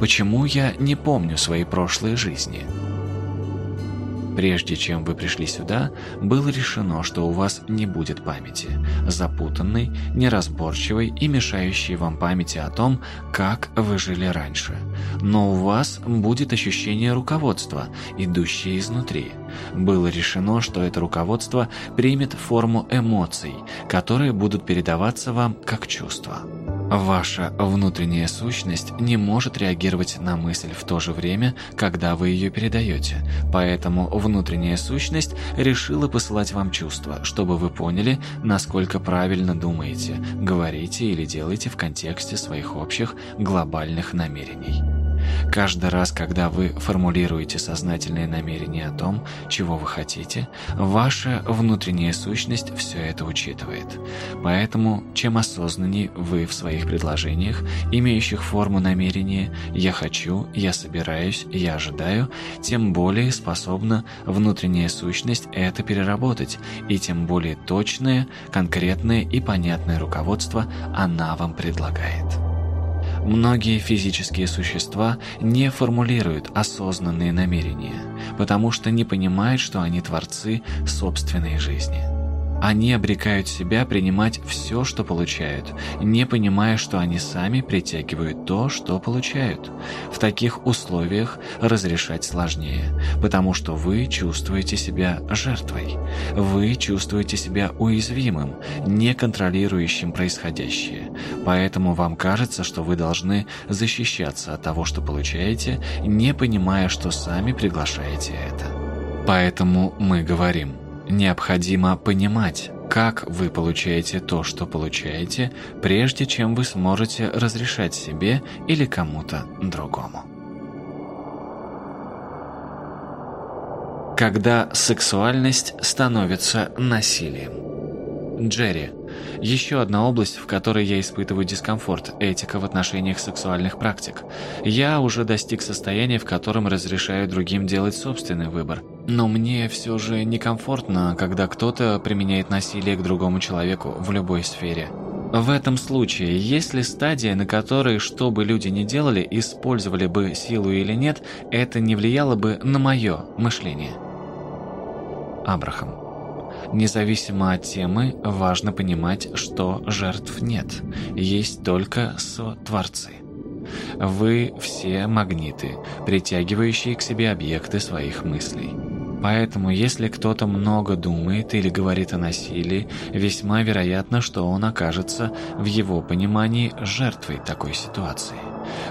Почему я не помню свои прошлые жизни? Прежде чем вы пришли сюда, было решено, что у вас не будет памяти, запутанной, неразборчивой и мешающей вам памяти о том, как вы жили раньше. Но у вас будет ощущение руководства, идущее изнутри. Было решено, что это руководство примет форму эмоций, которые будут передаваться вам как чувства. Ваша внутренняя сущность не может реагировать на мысль в то же время, когда вы ее передаете. Поэтому внутренняя сущность решила посылать вам чувства, чтобы вы поняли, насколько правильно думаете, говорите или делаете в контексте своих общих глобальных намерений. Каждый раз, когда вы формулируете сознательные намерения о том, чего вы хотите, ваша внутренняя сущность все это учитывает. Поэтому, чем осознаннее вы в своих предложениях, имеющих форму намерения «я хочу», «я собираюсь», «я ожидаю», тем более способна внутренняя сущность это переработать, и тем более точное, конкретное и понятное руководство она вам предлагает. Многие физические существа не формулируют осознанные намерения, потому что не понимают, что они творцы собственной жизни. Они обрекают себя принимать все, что получают, не понимая, что они сами притягивают то, что получают. В таких условиях разрешать сложнее, потому что вы чувствуете себя жертвой. Вы чувствуете себя уязвимым, не контролирующим происходящее. Поэтому вам кажется, что вы должны защищаться от того, что получаете, не понимая, что сами приглашаете это. Поэтому мы говорим – Необходимо понимать, как вы получаете то, что получаете, прежде чем вы сможете разрешать себе или кому-то другому. Когда сексуальность становится насилием. Джерри. Еще одна область, в которой я испытываю дискомфорт – этика в отношениях сексуальных практик. Я уже достиг состояния, в котором разрешаю другим делать собственный выбор. Но мне все же некомфортно, когда кто-то применяет насилие к другому человеку в любой сфере. В этом случае, есть ли стадия, на которой, что бы люди ни делали, использовали бы силу или нет, это не влияло бы на мое мышление? Абрахам. Независимо от темы, важно понимать, что жертв нет, есть только сотворцы. Вы все магниты, притягивающие к себе объекты своих мыслей. Поэтому, если кто-то много думает или говорит о насилии, весьма вероятно, что он окажется, в его понимании, жертвой такой ситуации.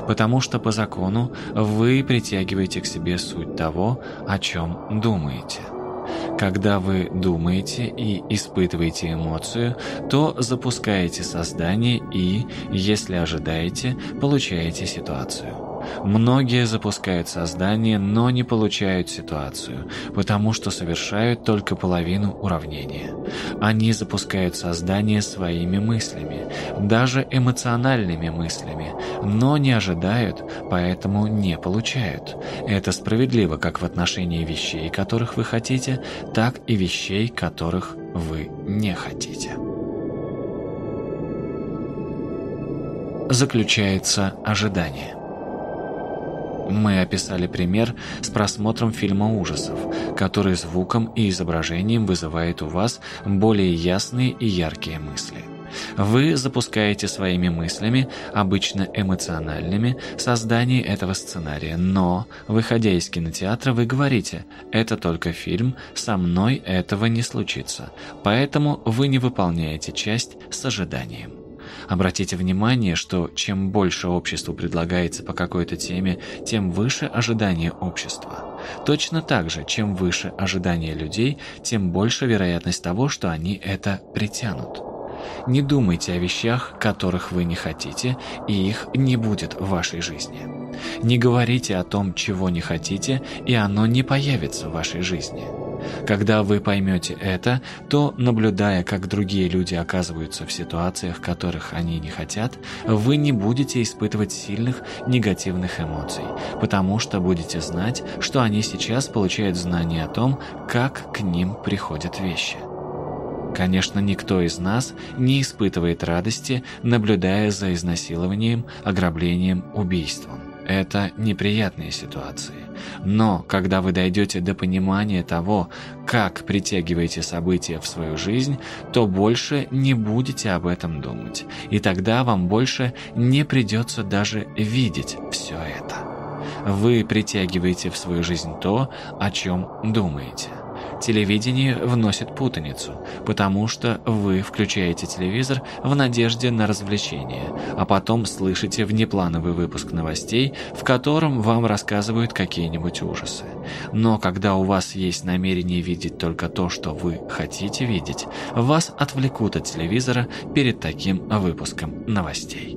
Потому что по закону вы притягиваете к себе суть того, о чем думаете. Когда вы думаете и испытываете эмоцию, то запускаете создание и, если ожидаете, получаете ситуацию. Многие запускают создание, но не получают ситуацию, потому что совершают только половину уравнения. Они запускают создание своими мыслями, даже эмоциональными мыслями, но не ожидают, поэтому не получают. Это справедливо как в отношении вещей, которых вы хотите, так и вещей, которых вы не хотите. Заключается ожидание. Мы описали пример с просмотром фильма ужасов, который звуком и изображением вызывает у вас более ясные и яркие мысли. Вы запускаете своими мыслями, обычно эмоциональными, создание этого сценария, но, выходя из кинотеатра, вы говорите «это только фильм, со мной этого не случится», поэтому вы не выполняете часть с ожиданием. Обратите внимание, что чем больше обществу предлагается по какой-то теме, тем выше ожидание общества. Точно так же, чем выше ожидания людей, тем больше вероятность того, что они это притянут. Не думайте о вещах, которых вы не хотите, и их не будет в вашей жизни. Не говорите о том, чего не хотите, и оно не появится в вашей жизни. Когда вы поймете это, то, наблюдая, как другие люди оказываются в ситуациях, которых они не хотят, вы не будете испытывать сильных негативных эмоций, потому что будете знать, что они сейчас получают знания о том, как к ним приходят вещи. Конечно, никто из нас не испытывает радости, наблюдая за изнасилованием, ограблением, убийством. это неприятные ситуации. Но когда вы дойдете до понимания того, как притягиваете события в свою жизнь, то больше не будете об этом думать. И тогда вам больше не придется даже видеть все это. Вы притягиваете в свою жизнь то, о чем думаете. Телевидение вносит путаницу, потому что вы включаете телевизор в надежде на развлечение, а потом слышите внеплановый выпуск новостей, в котором вам рассказывают какие-нибудь ужасы. Но когда у вас есть намерение видеть только то, что вы хотите видеть, вас отвлекут от телевизора перед таким выпуском новостей.